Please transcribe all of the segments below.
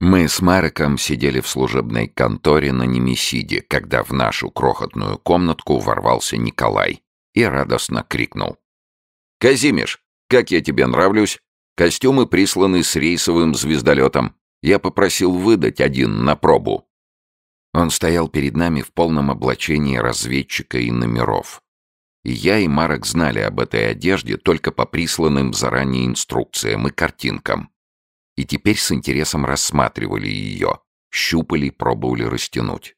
Мы с Мареком сидели в служебной конторе на Немесиде, когда в нашу крохотную комнатку ворвался Николай и радостно крикнул. «Казимиш, как я тебе нравлюсь? Костюмы присланы с рейсовым звездолетом. Я попросил выдать один на пробу». Он стоял перед нами в полном облачении разведчика и номеров. И я, и Марек знали об этой одежде только по присланным заранее инструкциям и картинкам и теперь с интересом рассматривали ее, щупали, пробовали растянуть.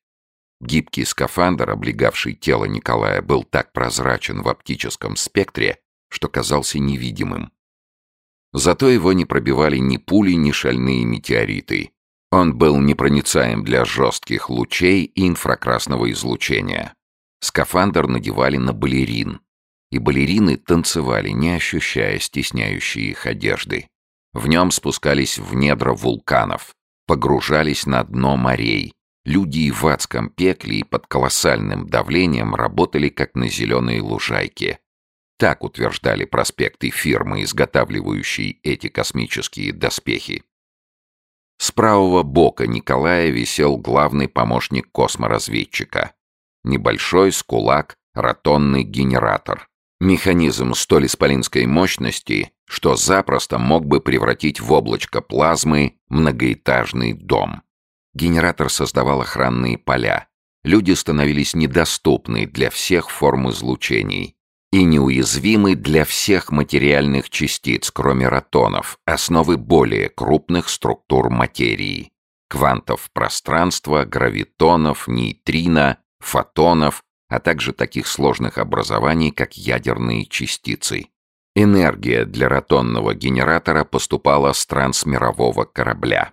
Гибкий скафандр, облегавший тело Николая, был так прозрачен в оптическом спектре, что казался невидимым. Зато его не пробивали ни пули, ни шальные метеориты. Он был непроницаем для жестких лучей и инфракрасного излучения. Скафандр надевали на балерин, и балерины танцевали, не ощущая стесняющей их одежды. В нем спускались в недра вулканов, погружались на дно морей. Люди в адском пекле и под колоссальным давлением работали как на зеленой лужайке. Так утверждали проспекты фирмы, изготавливающей эти космические доспехи. С правого бока Николая висел главный помощник косморазведчика. Небольшой скулак, ротонный генератор. Механизм столь исполинской мощности, что запросто мог бы превратить в облачко плазмы многоэтажный дом. Генератор создавал охранные поля. Люди становились недоступны для всех форм излучений и неуязвимы для всех материальных частиц, кроме ротонов, основы более крупных структур материи. Квантов пространства, гравитонов, нейтрино, фотонов а также таких сложных образований, как ядерные частицы. Энергия для ротонного генератора поступала с трансмирового корабля.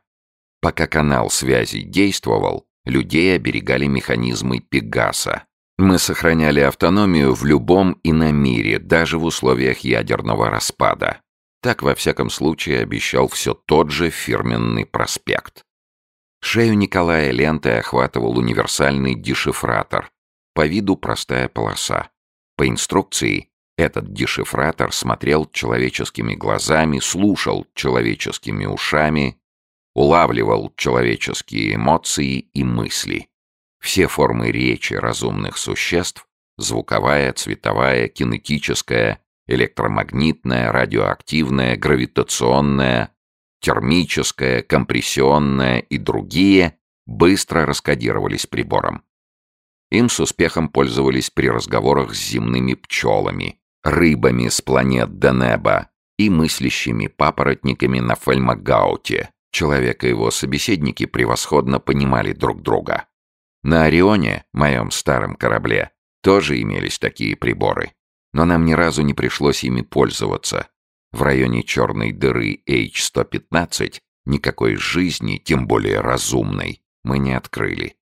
Пока канал связи действовал, людей оберегали механизмы Пегаса. Мы сохраняли автономию в любом ином мире, даже в условиях ядерного распада. Так, во всяком случае, обещал все тот же фирменный проспект. Шею Николая лентой охватывал универсальный дешифратор, по виду простая полоса. По инструкции этот дешифратор смотрел человеческими глазами, слушал человеческими ушами, улавливал человеческие эмоции и мысли. Все формы речи разумных существ — звуковая, цветовая, кинетическая, электромагнитная, радиоактивная, гравитационная, термическая, компрессионная и другие — быстро раскодировались прибором. Им с успехом пользовались при разговорах с земными пчелами, рыбами с планет Денеба и мыслящими папоротниками на Фельмагауте. Человек и его собеседники превосходно понимали друг друга. На Орионе, моем старом корабле, тоже имелись такие приборы. Но нам ни разу не пришлось ими пользоваться. В районе черной дыры H-115 никакой жизни, тем более разумной, мы не открыли.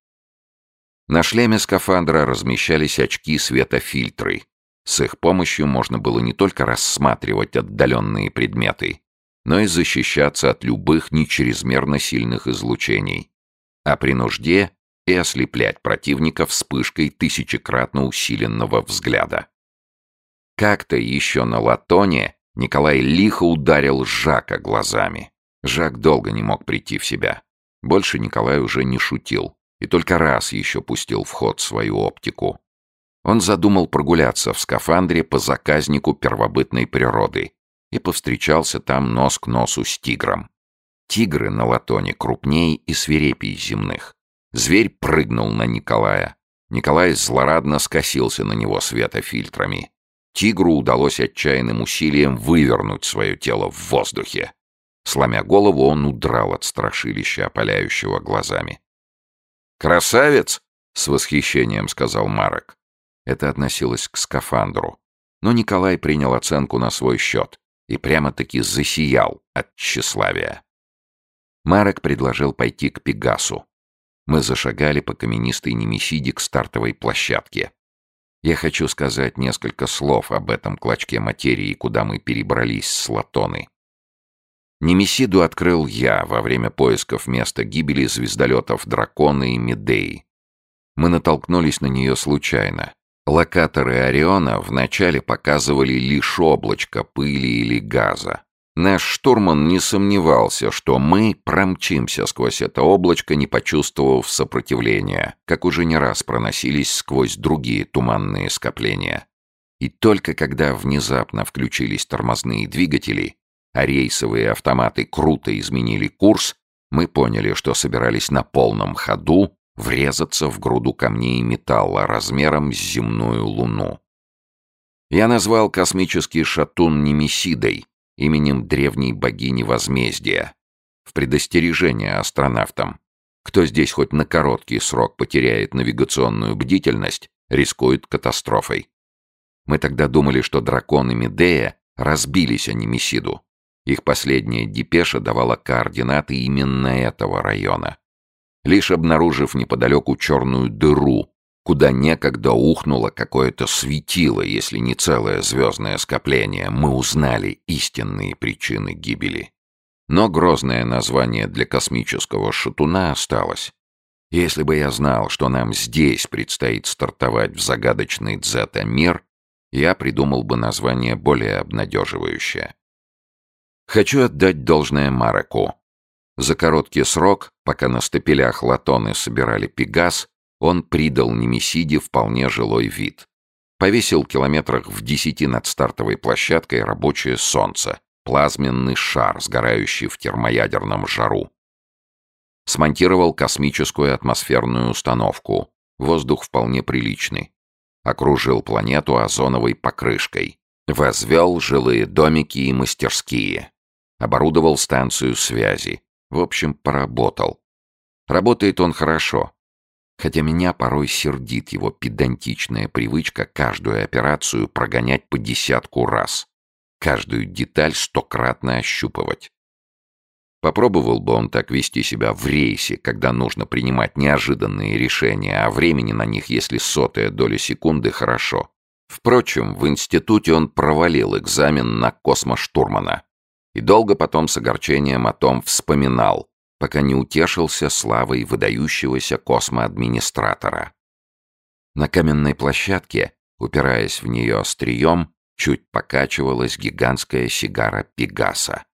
На шлеме скафандра размещались очки-светофильтры. С их помощью можно было не только рассматривать отдаленные предметы, но и защищаться от любых нечрезмерно сильных излучений, а при нужде и ослеплять противника вспышкой тысячекратно усиленного взгляда. Как-то еще на латоне Николай лихо ударил Жака глазами. Жак долго не мог прийти в себя. Больше Николай уже не шутил и только раз еще пустил в ход свою оптику. Он задумал прогуляться в скафандре по заказнику первобытной природы и повстречался там нос к носу с тигром. Тигры на латоне крупнее и свирепей земных. Зверь прыгнул на Николая. Николай злорадно скосился на него светофильтрами. Тигру удалось отчаянным усилием вывернуть свое тело в воздухе. Сломя голову, он удрал от страшилища, опаляющего глазами. «Красавец!» — с восхищением сказал Марок. Это относилось к скафандру. Но Николай принял оценку на свой счет и прямо-таки засиял от тщеславия. Марок предложил пойти к Пегасу. Мы зашагали по каменистой Немесиде к стартовой площадке. Я хочу сказать несколько слов об этом клочке материи, куда мы перебрались с Латоны. Немесиду открыл я во время поисков места гибели звездолетов «Дракона» и «Медеи». Мы натолкнулись на нее случайно. Локаторы Ориона вначале показывали лишь облачко пыли или газа. Наш штурман не сомневался, что мы промчимся сквозь это облачко, не почувствовав сопротивления, как уже не раз проносились сквозь другие туманные скопления. И только когда внезапно включились тормозные двигатели, а рейсовые автоматы круто изменили курс, мы поняли, что собирались на полном ходу врезаться в груду камней и металла размером с земную луну. Я назвал космический шатун Немесидой, именем древней богини возмездия, в предостережение астронавтам. Кто здесь хоть на короткий срок потеряет навигационную бдительность, рискует катастрофой. Мы тогда думали, что драконы Медея разбились о Немесиду. Их последняя депеша давала координаты именно этого района. Лишь обнаружив неподалеку черную дыру, куда некогда ухнуло какое-то светило, если не целое звездное скопление, мы узнали истинные причины гибели. Но грозное название для космического шатуна осталось. Если бы я знал, что нам здесь предстоит стартовать в загадочный дзета-мир, я придумал бы название более обнадеживающее. Хочу отдать должное Мареку. За короткий срок, пока на стапелях латоны собирали пегас, он придал Немесиде вполне жилой вид. Повесил километрах в десяти над стартовой площадкой рабочее солнце, плазменный шар, сгорающий в термоядерном жару. Смонтировал космическую атмосферную установку. Воздух вполне приличный. Окружил планету озоновой покрышкой. Возвел жилые домики и мастерские. Оборудовал станцию связи. В общем, поработал. Работает он хорошо. Хотя меня порой сердит его педантичная привычка каждую операцию прогонять по десятку раз. Каждую деталь стократно ощупывать. Попробовал бы он так вести себя в рейсе, когда нужно принимать неожиданные решения, а времени на них, если сотая доля секунды, хорошо. Впрочем, в институте он провалил экзамен на космоштурмана. И долго потом с огорчением о том вспоминал, пока не утешился славой выдающегося космоадминистратора. На каменной площадке, упираясь в нее острием, чуть покачивалась гигантская сигара Пегаса.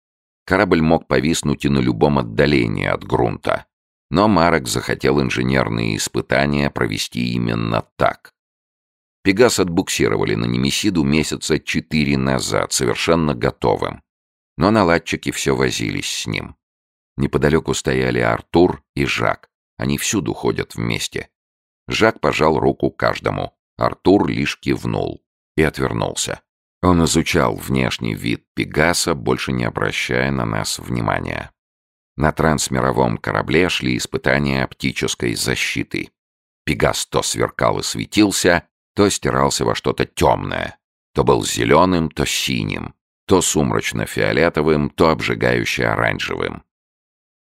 Корабль мог повиснуть и на любом отдалении от грунта. Но Марок захотел инженерные испытания провести именно так. Пегас отбуксировали на Немесиду месяца четыре назад, совершенно готовым. Но наладчики все возились с ним. Неподалеку стояли Артур и Жак. Они всюду ходят вместе. Жак пожал руку каждому. Артур лишь кивнул и отвернулся. Он изучал внешний вид Пегаса, больше не обращая на нас внимания. На трансмировом корабле шли испытания оптической защиты. Пегас то сверкал и светился, то стирался во что-то темное. То был зеленым, то синим, то сумрачно-фиолетовым, то обжигающе оранжевым.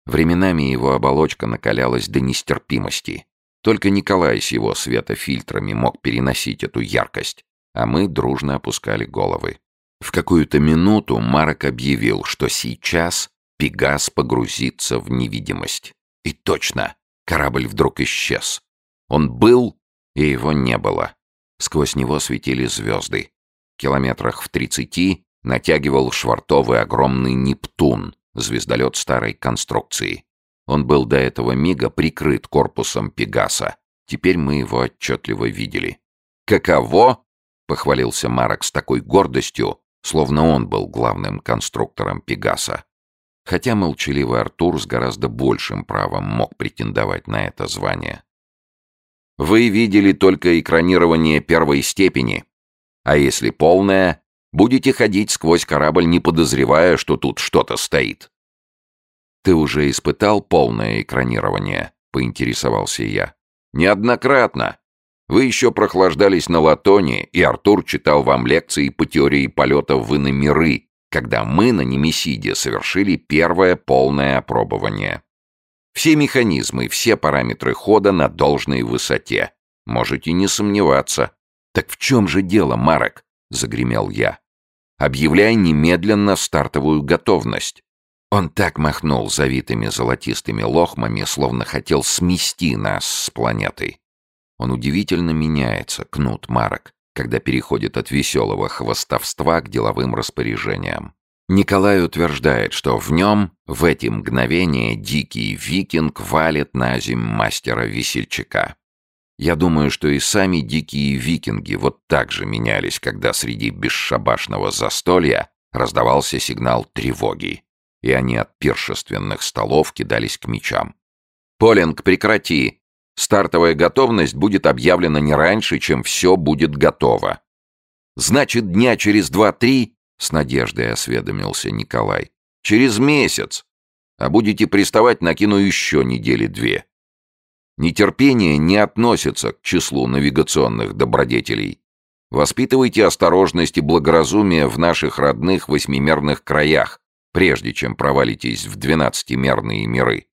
Временами его оболочка накалялась до нестерпимости. Только Николай с его светофильтрами мог переносить эту яркость, а мы дружно опускали головы. В какую-то минуту Марок объявил, что сейчас Пегас погрузится в невидимость. И точно, корабль вдруг исчез. Он был, и его не было. Сквозь него светили звезды. Километрах в тридцати натягивал швартовый огромный Нептун, звездолет старой конструкции. Он был до этого мига прикрыт корпусом Пегаса. Теперь мы его отчетливо видели. «Каково?» — похвалился Марок с такой гордостью, словно он был главным конструктором Пегаса. Хотя молчаливый Артур с гораздо большим правом мог претендовать на это звание. «Вы видели только экранирование первой степени. А если полное, Будете ходить сквозь корабль, не подозревая, что тут что-то стоит. «Ты уже испытал полное экранирование?» — поинтересовался я. «Неоднократно. Вы еще прохлаждались на Латоне, и Артур читал вам лекции по теории полета в миры, когда мы на Немесиде совершили первое полное опробование. Все механизмы, все параметры хода на должной высоте. Можете не сомневаться. Так в чем же дело, Марок? Загремел я. Объявляй немедленно стартовую готовность. Он так махнул завитыми золотистыми лохмами, словно хотел смести нас с планетой. Он удивительно меняется, Кнут Марок, когда переходит от веселого хвостовства к деловым распоряжениям. Николай утверждает, что в нем в эти мгновения дикий викинг валит на земь мастера-весельчака. Я думаю, что и сами дикие викинги вот так же менялись, когда среди бесшабашного застолья раздавался сигнал тревоги, и они от пиршественных столов кидались к мечам. «Полинг, прекрати! Стартовая готовность будет объявлена не раньше, чем все будет готово». «Значит, дня через два-три с надеждой осведомился Николай. Через месяц. А будете приставать, накину еще недели две. Нетерпение не относится к числу навигационных добродетелей. Воспитывайте осторожность и благоразумие в наших родных восьмимерных краях, прежде чем провалитесь в двенадцатимерные миры.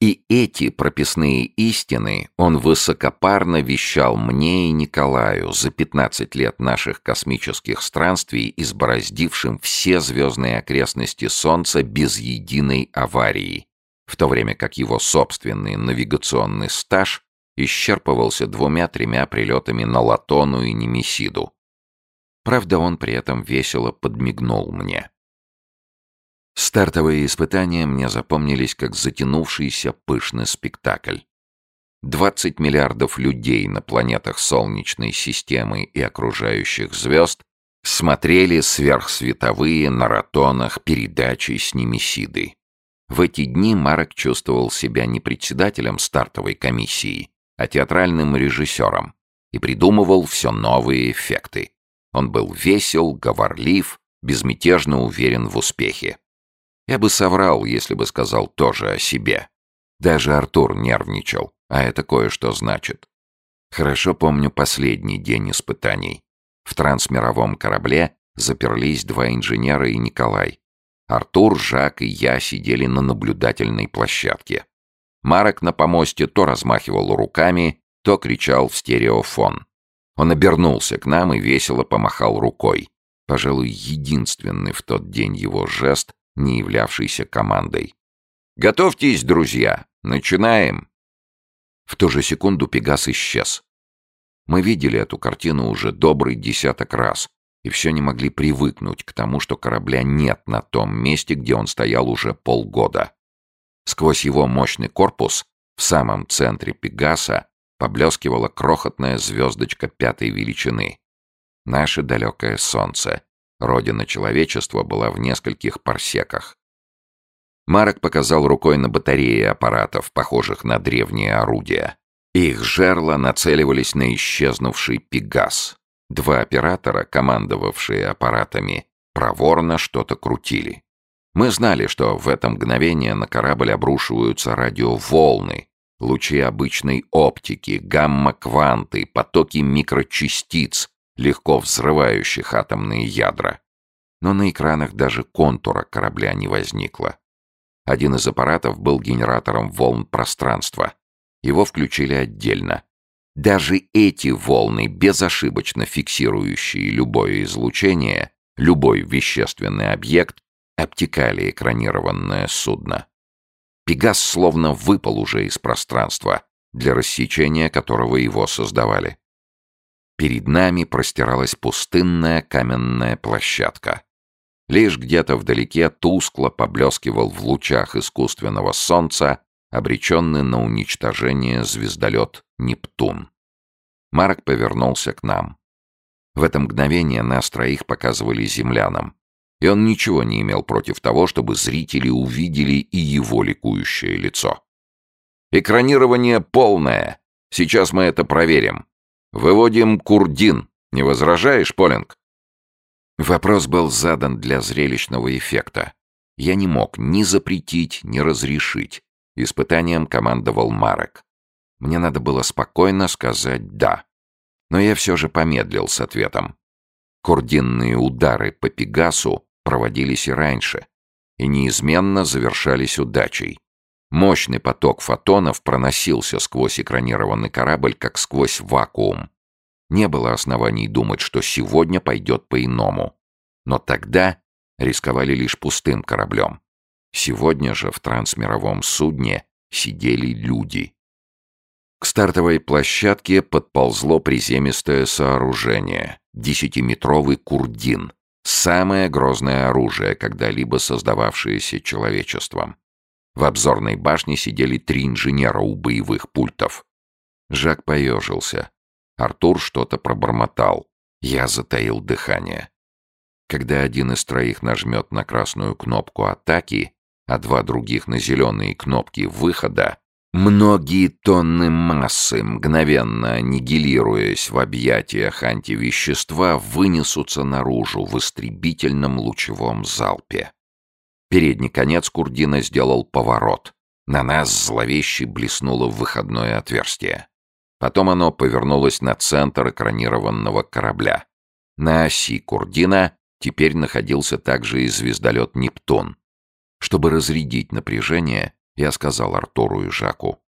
И эти прописные истины он высокопарно вещал мне и Николаю за 15 лет наших космических странствий, избороздившим все звездные окрестности Солнца без единой аварии, в то время как его собственный навигационный стаж исчерпывался двумя-тремя прилетами на Латону и Немесиду. Правда, он при этом весело подмигнул мне. Стартовые испытания мне запомнились как затянувшийся пышный спектакль. 20 миллиардов людей на планетах Солнечной системы и окружающих звезд смотрели сверхсветовые на ротонах передачи с Немесидой. В эти дни Марок чувствовал себя не председателем стартовой комиссии, а театральным режиссером и придумывал все новые эффекты. Он был весел, говорлив, безмятежно уверен в успехе. Я бы соврал, если бы сказал тоже о себе. Даже Артур нервничал, а это кое-что значит. Хорошо помню последний день испытаний. В трансмировом корабле заперлись два инженера и Николай. Артур, Жак и я сидели на наблюдательной площадке. Марок на помосте то размахивал руками, то кричал в стереофон. Он обернулся к нам и весело помахал рукой. Пожалуй, единственный в тот день его жест, не являвшейся командой. «Готовьтесь, друзья! Начинаем!» В ту же секунду Пегас исчез. Мы видели эту картину уже добрый десяток раз и все не могли привыкнуть к тому, что корабля нет на том месте, где он стоял уже полгода. Сквозь его мощный корпус в самом центре Пегаса поблескивала крохотная звездочка пятой величины. Наше далекое солнце, Родина человечества была в нескольких парсеках. Марок показал рукой на батареи аппаратов, похожих на древние орудия. Их жерла нацеливались на исчезнувший Пегас. Два оператора, командовавшие аппаратами, проворно что-то крутили. Мы знали, что в это мгновение на корабль обрушиваются радиоволны, лучи обычной оптики, гамма-кванты, потоки микрочастиц, легко взрывающих атомные ядра. Но на экранах даже контура корабля не возникло. Один из аппаратов был генератором волн пространства. Его включили отдельно. Даже эти волны, безошибочно фиксирующие любое излучение, любой вещественный объект, обтекали экранированное судно. Пегас словно выпал уже из пространства, для рассечения которого его создавали. Перед нами простиралась пустынная каменная площадка. Лишь где-то вдалеке тускло поблескивал в лучах искусственного солнца, обреченный на уничтожение звездолет «Нептун». Марк повернулся к нам. В это мгновение нас троих показывали землянам, и он ничего не имел против того, чтобы зрители увидели и его ликующее лицо. «Экранирование полное. Сейчас мы это проверим. Выводим Курдин. Не возражаешь, Полинг? Вопрос был задан для зрелищного эффекта. Я не мог ни запретить, ни разрешить. Испытанием командовал Марек. Мне надо было спокойно сказать «да». Но я все же помедлил с ответом. Курдинные удары по Пегасу проводились и раньше, и неизменно завершались удачей. Мощный поток фотонов проносился сквозь экранированный корабль, как сквозь вакуум. Не было оснований думать, что сегодня пойдет по-иному. Но тогда рисковали лишь пустым кораблем. Сегодня же в трансмировом судне сидели люди. К стартовой площадке подползло приземистое сооружение — десятиметровый курдин Самое грозное оружие, когда-либо создававшееся человечеством. В обзорной башне сидели три инженера у боевых пультов. Жак поежился. Артур что-то пробормотал. Я затаил дыхание. Когда один из троих нажмет на красную кнопку атаки, а два других на зеленые кнопки выхода, многие тонны массы, мгновенно аннигилируясь в объятиях антивещества, вынесутся наружу в истребительном лучевом залпе. Передний конец Курдина сделал поворот. На нас зловеще блеснуло выходное отверстие. Потом оно повернулось на центр экранированного корабля. На оси Курдина теперь находился также и звездолет «Нептун». Чтобы разрядить напряжение, я сказал Артуру и Жаку.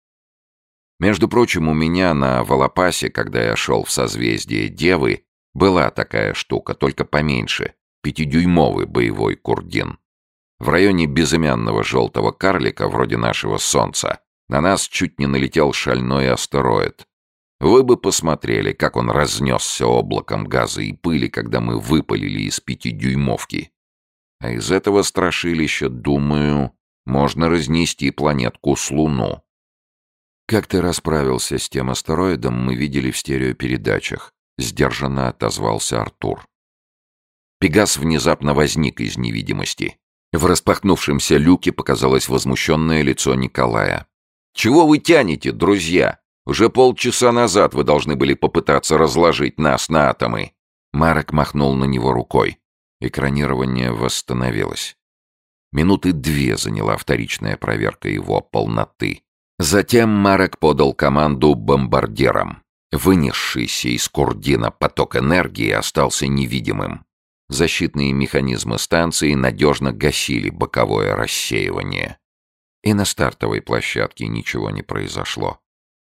Между прочим, у меня на Волопасе, когда я шел в созвездие Девы, была такая штука, только поменьше, пятидюймовый боевой курдин. В районе безымянного желтого карлика, вроде нашего Солнца, на нас чуть не налетел шальной астероид. Вы бы посмотрели, как он разнесся облаком газа и пыли, когда мы выпалили из пятидюймовки. А из этого страшилища, думаю, можно разнести планетку с Луну. Как ты расправился с тем астероидом, мы видели в стереопередачах. Сдержанно отозвался Артур. Пегас внезапно возник из невидимости. В распахнувшемся люке показалось возмущенное лицо Николая. «Чего вы тянете, друзья? Уже полчаса назад вы должны были попытаться разложить нас на атомы». Марок махнул на него рукой. Экранирование восстановилось. Минуты две заняла вторичная проверка его полноты. Затем Марок подал команду бомбардерам. Вынесшийся из Курдина поток энергии остался невидимым. Защитные механизмы станции надежно гасили боковое рассеивание. И на стартовой площадке ничего не произошло.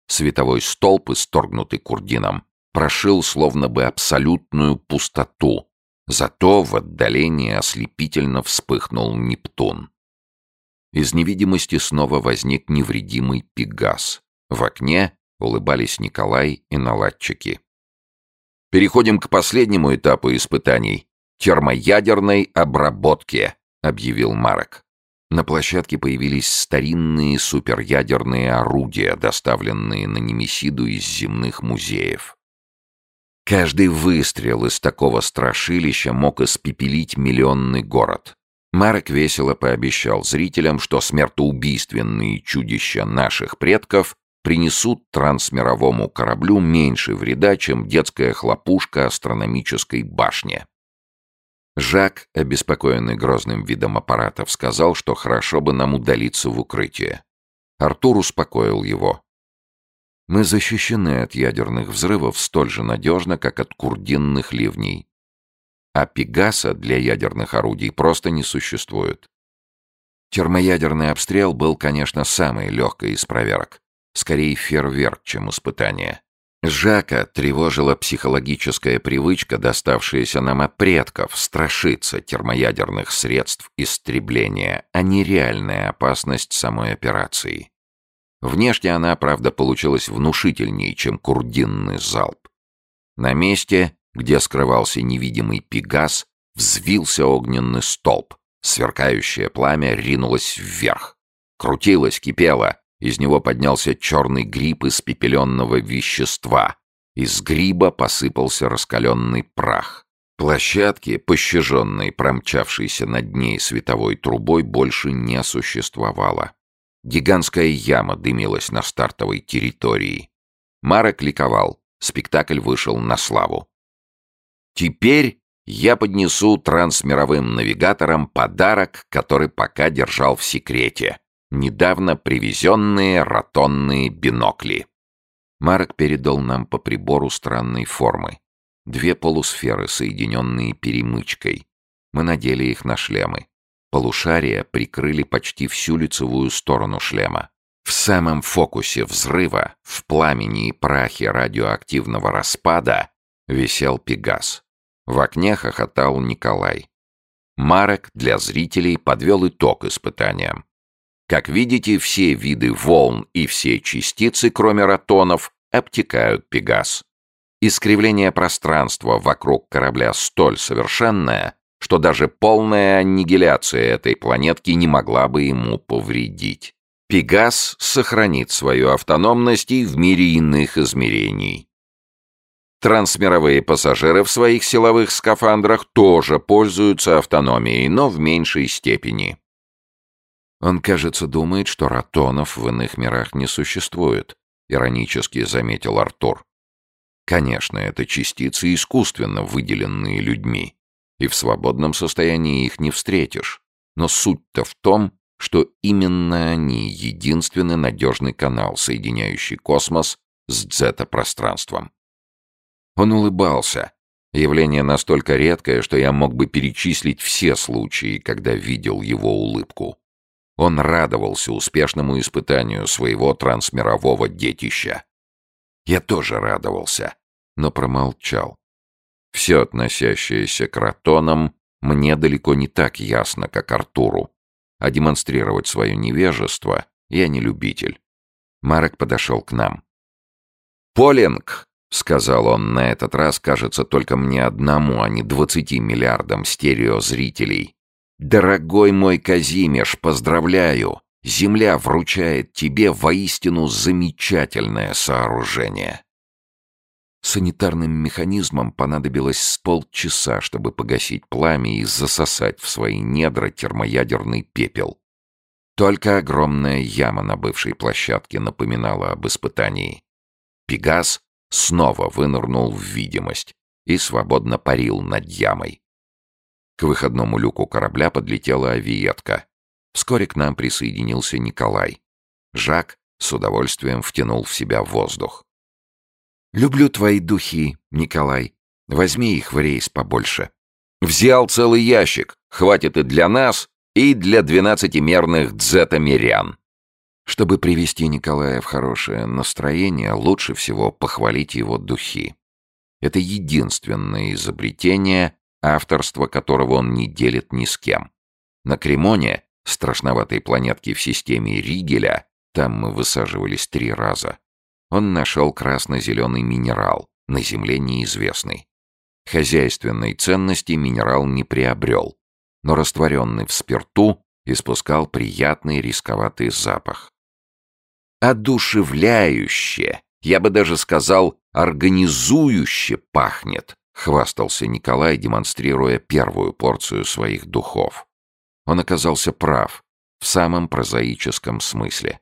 Световой столб, исторгнутый Курдином, прошил словно бы абсолютную пустоту. Зато в отдалении ослепительно вспыхнул Нептун. Из невидимости снова возник невредимый Пегас. В окне улыбались Николай и наладчики. «Переходим к последнему этапу испытаний — термоядерной обработке», — объявил Марок. На площадке появились старинные суперядерные орудия, доставленные на Немесиду из земных музеев. Каждый выстрел из такого страшилища мог испепелить миллионный город. Марк весело пообещал зрителям, что смертоубийственные чудища наших предков принесут трансмировому кораблю меньше вреда, чем детская хлопушка астрономической башни. Жак, обеспокоенный грозным видом аппаратов, сказал, что хорошо бы нам удалиться в укрытие. Артур успокоил его. «Мы защищены от ядерных взрывов столь же надежно, как от курдинных ливней. А Пегаса для ядерных орудий просто не существует. Термоядерный обстрел был, конечно, самой легкой из проверок. Скорее фейерверк, чем испытание. Жака тревожила психологическая привычка, доставшаяся нам от предков, страшиться термоядерных средств истребления, а не реальная опасность самой операции. Внешне она, правда, получилась внушительнее, чем курдинный залп. На месте, где скрывался невидимый пегас, взвился огненный столб. Сверкающее пламя ринулось вверх. Крутилось, кипело, из него поднялся черный гриб из пепеленного вещества. Из гриба посыпался раскаленный прах. Площадки, пощаженной промчавшейся над ней световой трубой, больше не существовало. Гигантская яма дымилась на стартовой территории. Марок ликовал. Спектакль вышел на славу. Теперь я поднесу трансмировым навигаторам подарок, который пока держал в секрете недавно привезенные ротонные бинокли. Марк передал нам по прибору странной формы. Две полусферы, соединенные перемычкой. Мы надели их на шлемы. Полушария прикрыли почти всю лицевую сторону шлема. В самом фокусе взрыва, в пламени и прахе радиоактивного распада, висел Пегас. В окне хохотал Николай. Марек для зрителей подвел итог испытаниям. Как видите, все виды волн и все частицы, кроме ротонов, обтекают Пегас. Искривление пространства вокруг корабля столь совершенное, что даже полная аннигиляция этой планетки не могла бы ему повредить. Пегас сохранит свою автономность и в мире иных измерений. Трансмировые пассажиры в своих силовых скафандрах тоже пользуются автономией, но в меньшей степени. Он, кажется, думает, что ротонов в иных мирах не существует, иронически заметил Артур. Конечно, это частицы искусственно выделенные людьми, и в свободном состоянии их не встретишь. Но суть-то в том, что именно они единственный надежный канал, соединяющий космос с дзета-пространством. Он улыбался. Явление настолько редкое, что я мог бы перечислить все случаи, когда видел его улыбку. Он радовался успешному испытанию своего трансмирового детища. Я тоже радовался, но промолчал. Все, относящееся к ротонам, мне далеко не так ясно, как Артуру. А демонстрировать свое невежество я не любитель. Марек подошел к нам. «Полинг!» — сказал он на этот раз, кажется, только мне одному, а не двадцати миллиардам стереозрителей. «Дорогой мой Казимеш, поздравляю! Земля вручает тебе воистину замечательное сооружение!» Санитарным механизмам понадобилось с полчаса, чтобы погасить пламя и засосать в свои недра термоядерный пепел. Только огромная яма на бывшей площадке напоминала об испытании. Пегас снова вынырнул в видимость и свободно парил над ямой. К выходному люку корабля подлетела авиетка. Вскоре к нам присоединился Николай. Жак с удовольствием втянул в себя воздух. «Люблю твои духи, Николай. Возьми их в рейс побольше». «Взял целый ящик. Хватит и для нас, и для двенадцатимерных дзетамирян». Чтобы привести Николая в хорошее настроение, лучше всего похвалить его духи. Это единственное изобретение, авторство которого он не делит ни с кем. На Кремоне, страшноватой планетке в системе Ригеля, там мы высаживались три раза, он нашел красно-зеленый минерал, на Земле неизвестный. Хозяйственной ценности минерал не приобрел, но растворенный в спирту испускал приятный рисковатый запах одушевляюще, я бы даже сказал, организующе пахнет, хвастался Николай, демонстрируя первую порцию своих духов. Он оказался прав в самом прозаическом смысле.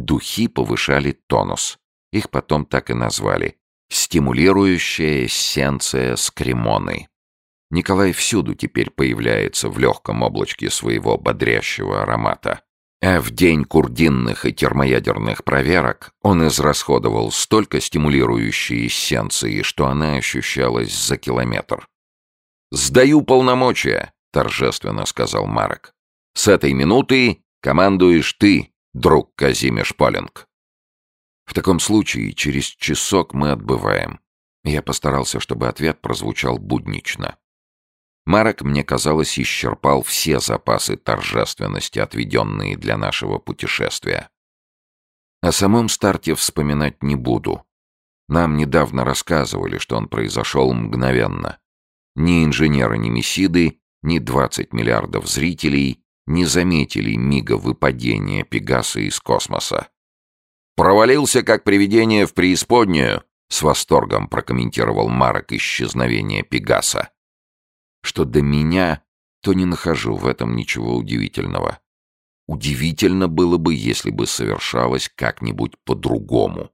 Духи повышали тонус. Их потом так и назвали. Стимулирующая эссенция с кремоной. Николай всюду теперь появляется в легком облачке своего бодрящего аромата. А в день курдинных и термоядерных проверок он израсходовал столько стимулирующей эссенции, что она ощущалась за километр. «Сдаю полномочия», — торжественно сказал Марок. «С этой минуты командуешь ты, друг Казимеш Полинг». В таком случае через часок мы отбываем. Я постарался, чтобы ответ прозвучал буднично. Марок, мне казалось, исчерпал все запасы торжественности, отведенные для нашего путешествия. О самом старте вспоминать не буду. Нам недавно рассказывали, что он произошел мгновенно. Ни инженеры Немесиды, ни 20 миллиардов зрителей не заметили мига выпадения Пегаса из космоса. «Провалился, как привидение в преисподнюю», — с восторгом прокомментировал Марок исчезновение Пегаса что до меня, то не нахожу в этом ничего удивительного. Удивительно было бы, если бы совершалось как-нибудь по-другому.